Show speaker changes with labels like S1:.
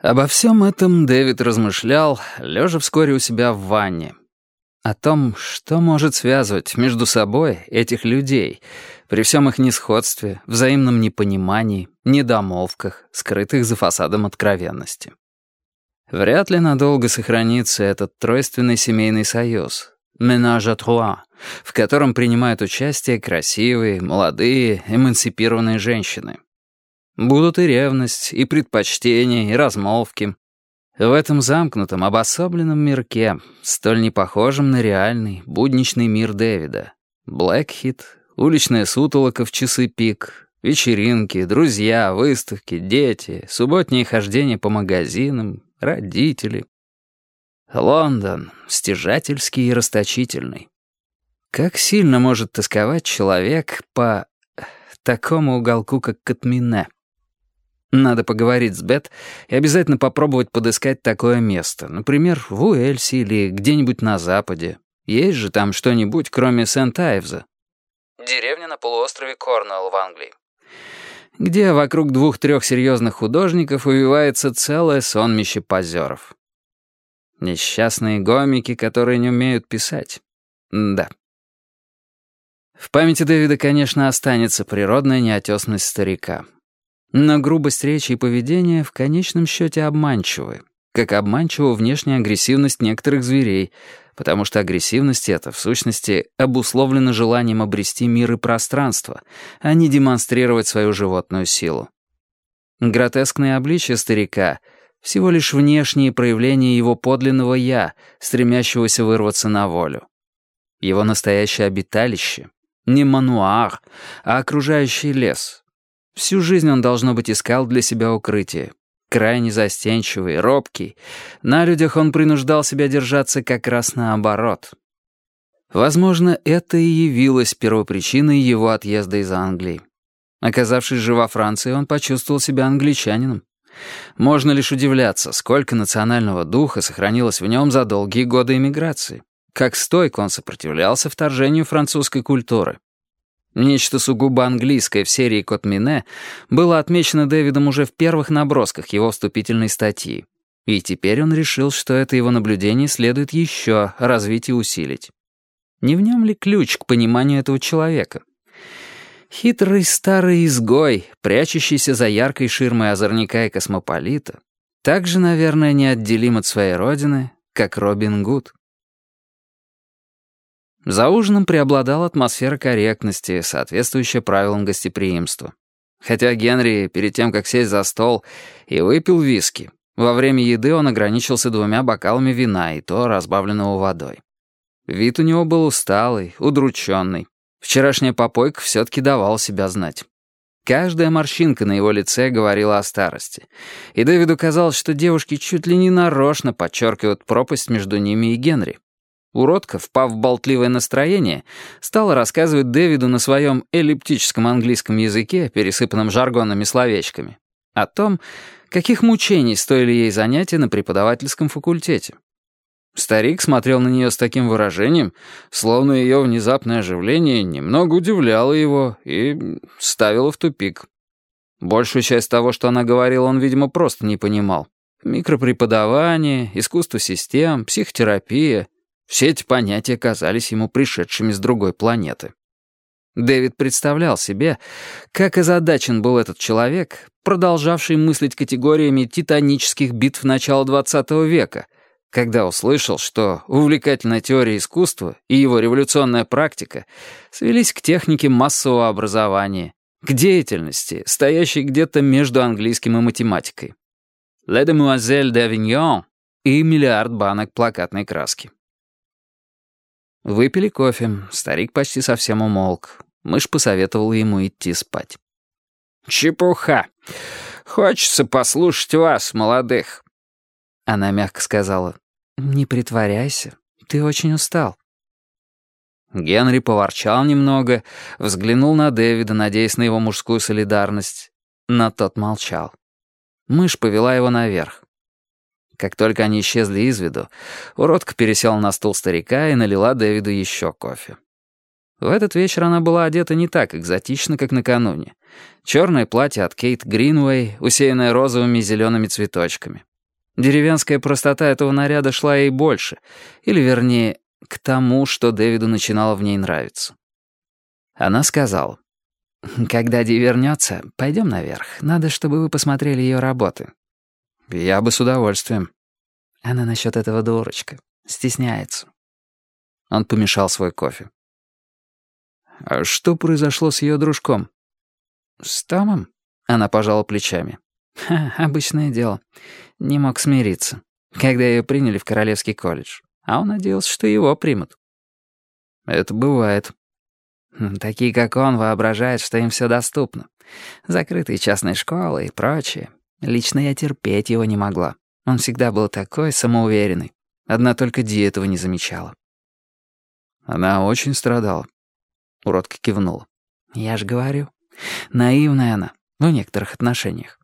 S1: Обо всем этом Дэвид размышлял, лежа вскоре у себя в ванне. О том, что может связывать между собой этих людей, при всем их несходстве, взаимном непонимании, недомолвках, скрытых за фасадом откровенности. Вряд ли надолго сохранится этот тройственный семейный союз, «Менаж trois», в котором принимают участие красивые, молодые, эмансипированные женщины. Будут и ревность, и предпочтения, и размолвки. В этом замкнутом, обособленном мирке, столь непохожем на реальный, будничный мир Дэвида. Блэкхит, уличная сутолока в часы пик, вечеринки, друзья, выставки, дети, субботние хождения по магазинам, родители. Лондон, стяжательский и расточительный. Как сильно может тосковать человек по такому уголку, как Катмине? Надо поговорить с Бет и обязательно попробовать подыскать такое место. Например, в Уэльсе или где-нибудь на Западе. Есть же там что-нибудь, кроме Сент-Айвза. Деревня на полуострове Корнуэлл в Англии. Где вокруг двух-трех серьезных художников увивается целое сонмище позеров. Несчастные гомики, которые не умеют писать. Да. В памяти Дэвида, конечно, останется природная неотесность старика. Но грубость речи и поведения в конечном счете обманчивы, как обманчива внешняя агрессивность некоторых зверей, потому что агрессивность эта, в сущности, обусловлена желанием обрести мир и пространство, а не демонстрировать свою животную силу. Гротескное обличие старика — всего лишь внешние проявления его подлинного «я», стремящегося вырваться на волю. Его настоящее обиталище — не мануар, а окружающий лес, Всю жизнь он, должно быть, искал для себя укрытие. Крайне застенчивый, робкий. На людях он принуждал себя держаться как раз наоборот. Возможно, это и явилось первопричиной его отъезда из Англии. Оказавшись же во Франции, он почувствовал себя англичанином. Можно лишь удивляться, сколько национального духа сохранилось в нем за долгие годы эмиграции. Как стойко он сопротивлялся вторжению французской культуры. Нечто сугубо английское в серии «Кот Мине» было отмечено Дэвидом уже в первых набросках его вступительной статьи. И теперь он решил, что это его наблюдение следует еще развить и усилить. Не в нем ли ключ к пониманию этого человека? Хитрый старый изгой, прячущийся за яркой ширмой озорника и космополита, также, наверное, неотделим от своей родины, как Робин Гуд. За ужином преобладала атмосфера корректности, соответствующая правилам гостеприимства. Хотя Генри, перед тем, как сесть за стол, и выпил виски, во время еды он ограничился двумя бокалами вина, и то разбавленного водой. Вид у него был усталый, удрученный. Вчерашняя попойка все-таки давала себя знать. Каждая морщинка на его лице говорила о старости. И Дэвиду казалось, что девушки чуть ли не нарочно подчеркивают пропасть между ними и Генри. Уродка, впав в болтливое настроение, стала рассказывать Дэвиду на своем эллиптическом английском языке, пересыпанном жаргонными словечками, о том, каких мучений стоили ей занятия на преподавательском факультете. Старик смотрел на нее с таким выражением, словно ее внезапное оживление немного удивляло его и ставило в тупик. Большую часть того, что она говорила, он, видимо, просто не понимал. Микропреподавание, искусство систем, психотерапия — все эти понятия казались ему пришедшими с другой планеты. Дэвид представлял себе, как озадачен был этот человек, продолжавший мыслить категориями титанических битв начала XX века, когда услышал, что увлекательная теория искусства и его революционная практика свелись к технике массового образования, к деятельности, стоящей где-то между английским и математикой. «Ле демуазель d'Avignon» и миллиард банок плакатной краски. Выпили кофе, старик почти совсем умолк. Мышь посоветовала ему идти спать. «Чепуха! Хочется послушать вас, молодых!» Она мягко сказала, «Не притворяйся, ты очень устал». Генри поворчал немного, взглянул на Дэвида, надеясь на его мужскую солидарность, но тот молчал. Мышь повела его наверх. Как только они исчезли из виду, уродка пересела на стул старика и налила Дэвиду еще кофе. В этот вечер она была одета не так экзотично, как накануне. Черное платье от Кейт Гринвей, усеянное розовыми и зелеными цветочками. Деревенская простота этого наряда шла ей больше, или, вернее, к тому, что Дэвиду начинало в ней нравиться. Она сказала, «Когда Ди вернется, пойдем наверх. Надо, чтобы вы посмотрели ее работы». «Я бы с удовольствием». Она насчет этого дурочка. Стесняется. Он помешал свой кофе. «А что произошло с ее дружком?» «С Томом?» Она пожала плечами. Ха, обычное дело. Не мог смириться, когда ее приняли в Королевский колледж. А он надеялся, что его примут. Это бывает. Такие, как он, воображают, что им все доступно. Закрытые частные школы и прочее. Лично я терпеть его не могла. Он всегда был такой самоуверенный. Одна только Ди этого не замечала. Она очень страдала. Уродка кивнула. «Я же говорю. Наивная она в некоторых отношениях.